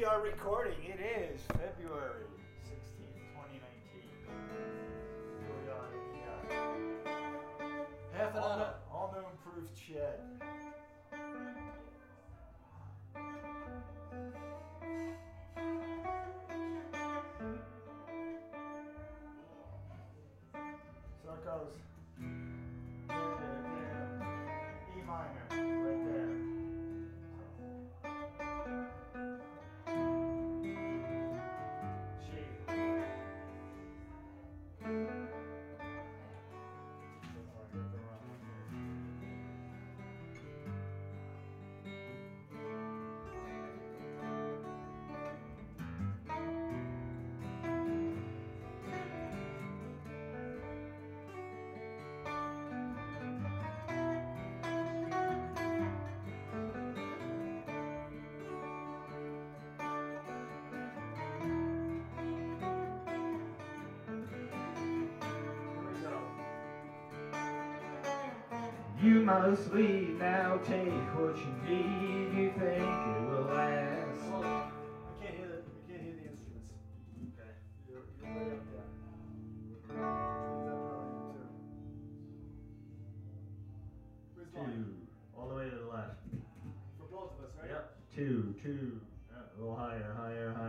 we are recording. It is February 16th, 2019. We are in the uh, Half an all, hour. all new improved shed. You must leave now, take what you need, you think it will last. Well, I can't hear the, I can't hear the instruments. Okay. You're, you're way up there. Which means I probably am too. Where's? Two, all the way to the left. For both of us, right? Yep, two, two, uh, a little higher, higher, higher, higher,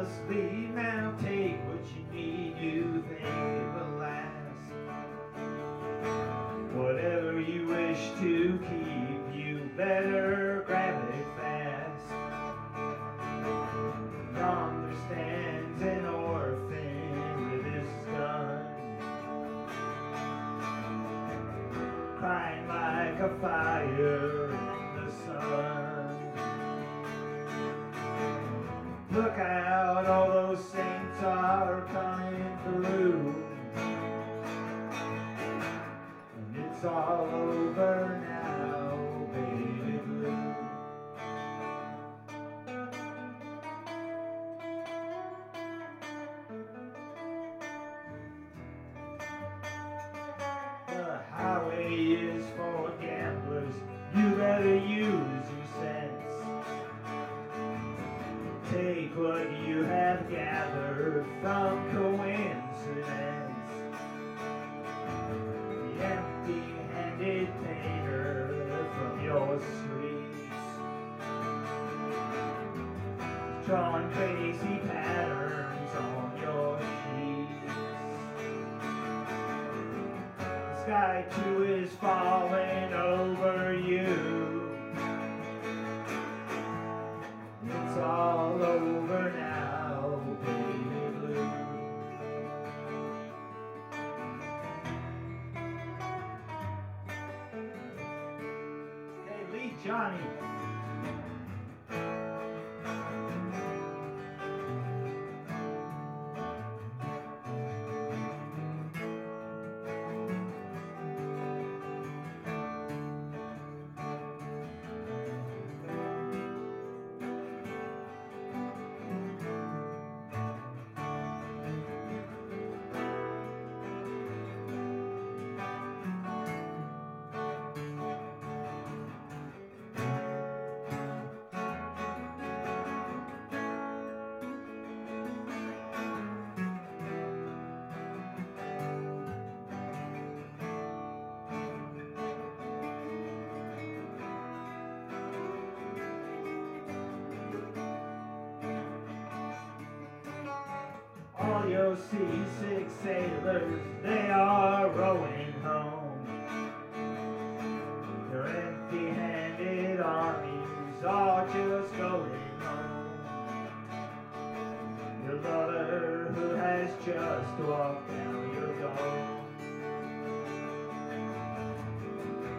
Must leave now, take what you need, you think it will last. Whatever you wish to keep, you better grab all over now, drawn crazy patterns on your cheeks. The sky too is falling over you. It's all over now, baby blue. Hey, Lee Johnny. All your seasick sailors, they are rowing home. Your empty-handed armies are just going home. Your lover who has just walked down your door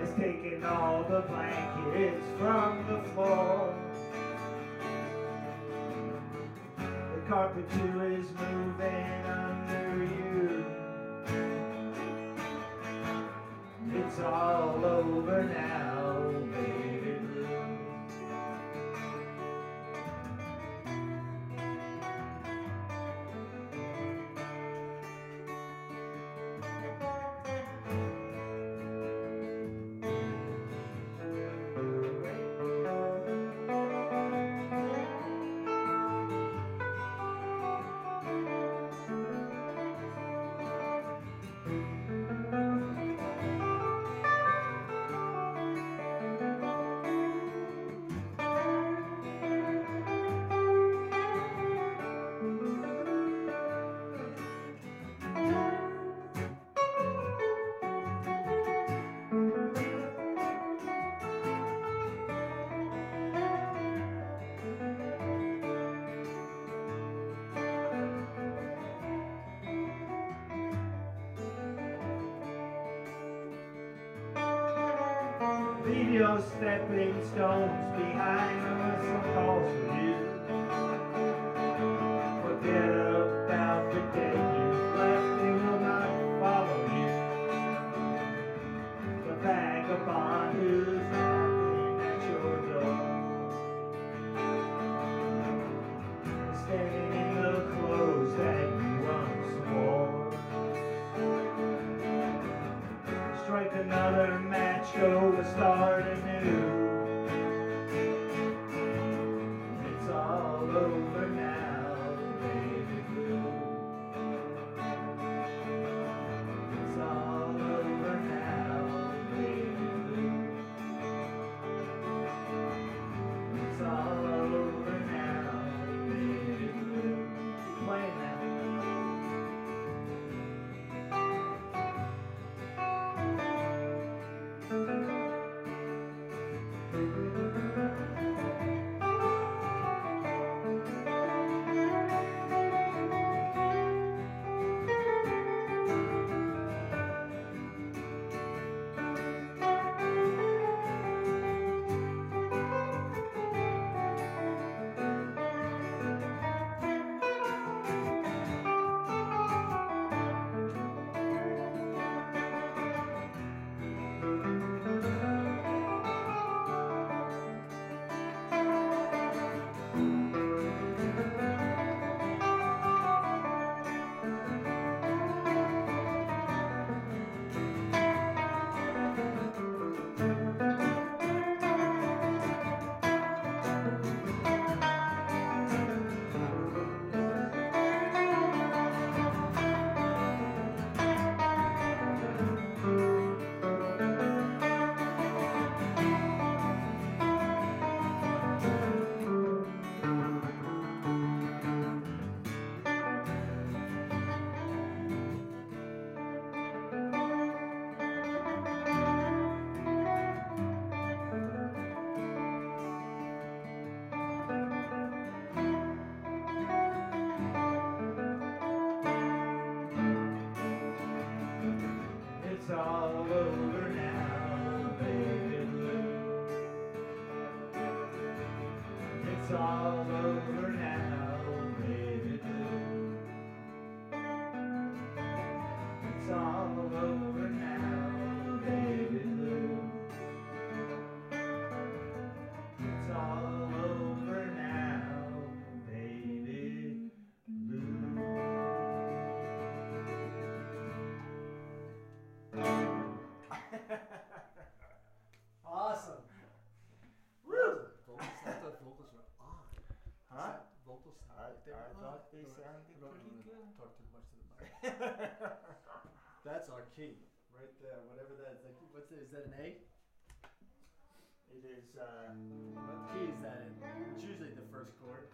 has taken all the blankets from the floor. Carpet too is moving Leave your stepping stones behind us, calls for you. Forget it's all over now. That's our key right there. Whatever that is. Like, what's it, is that an A? It is. Uh, what key is that in? It's usually the first chord.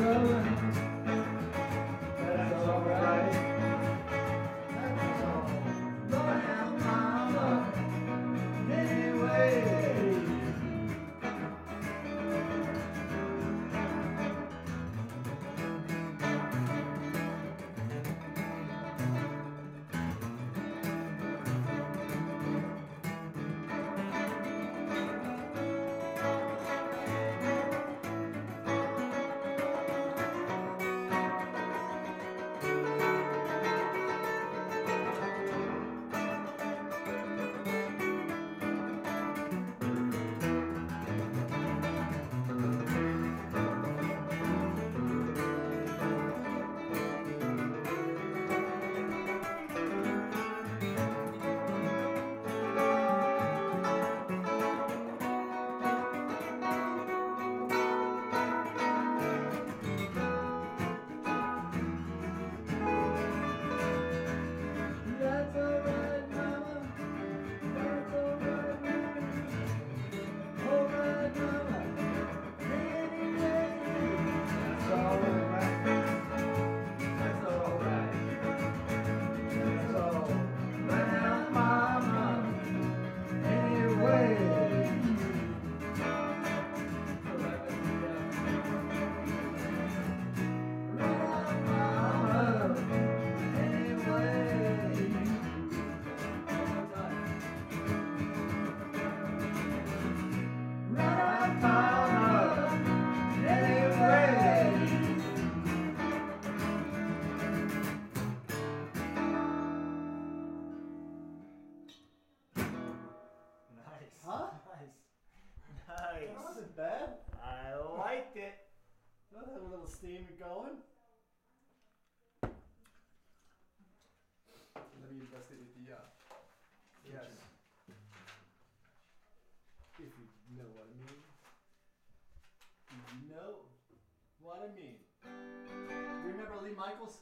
go. Going. Let me investigate the uh, Yes. if you know what I mean. If you know what I mean. Remember Lee Michaels?